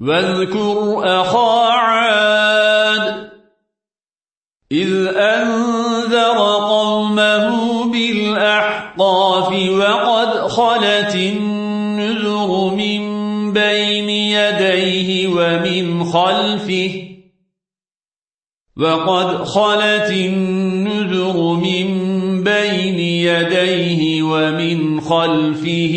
واذكر أخا عاد إذ أنذر قومه بالأحقاف وقد خلت النذر من بين يديه ومن خلفه وقد خلت النذر من بين يديه ومن خلفه